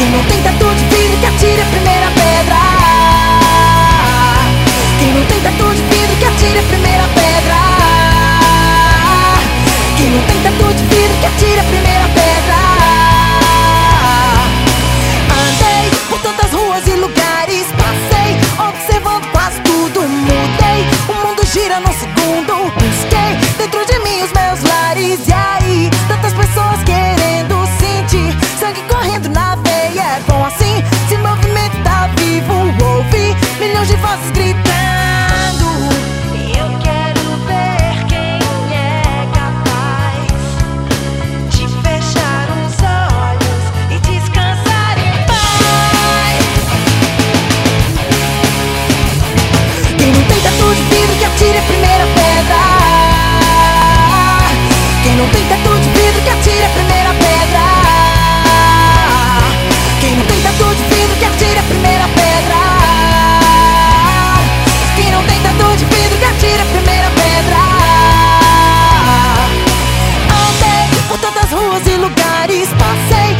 Quem não tem tatu de vidro que atire a primeira pedra. Quem não tem tatu de vidro que atire a primeira pedra. Quem não tem tatu de vidro que atire a primeira pedra. Andei por tantas ruas e lugares, passei observando quase tudo. Mudei, o mundo gira num segundo. Busquei dentro de mim os meus lares. E aí, não tem teto de vidro que atira a primeira pedra. Quem não tem tatu de vidro que atira a primeira pedra. Quem não tem tatu de vidro que atira a primeira pedra. Andei por tantas ruas e lugares, passei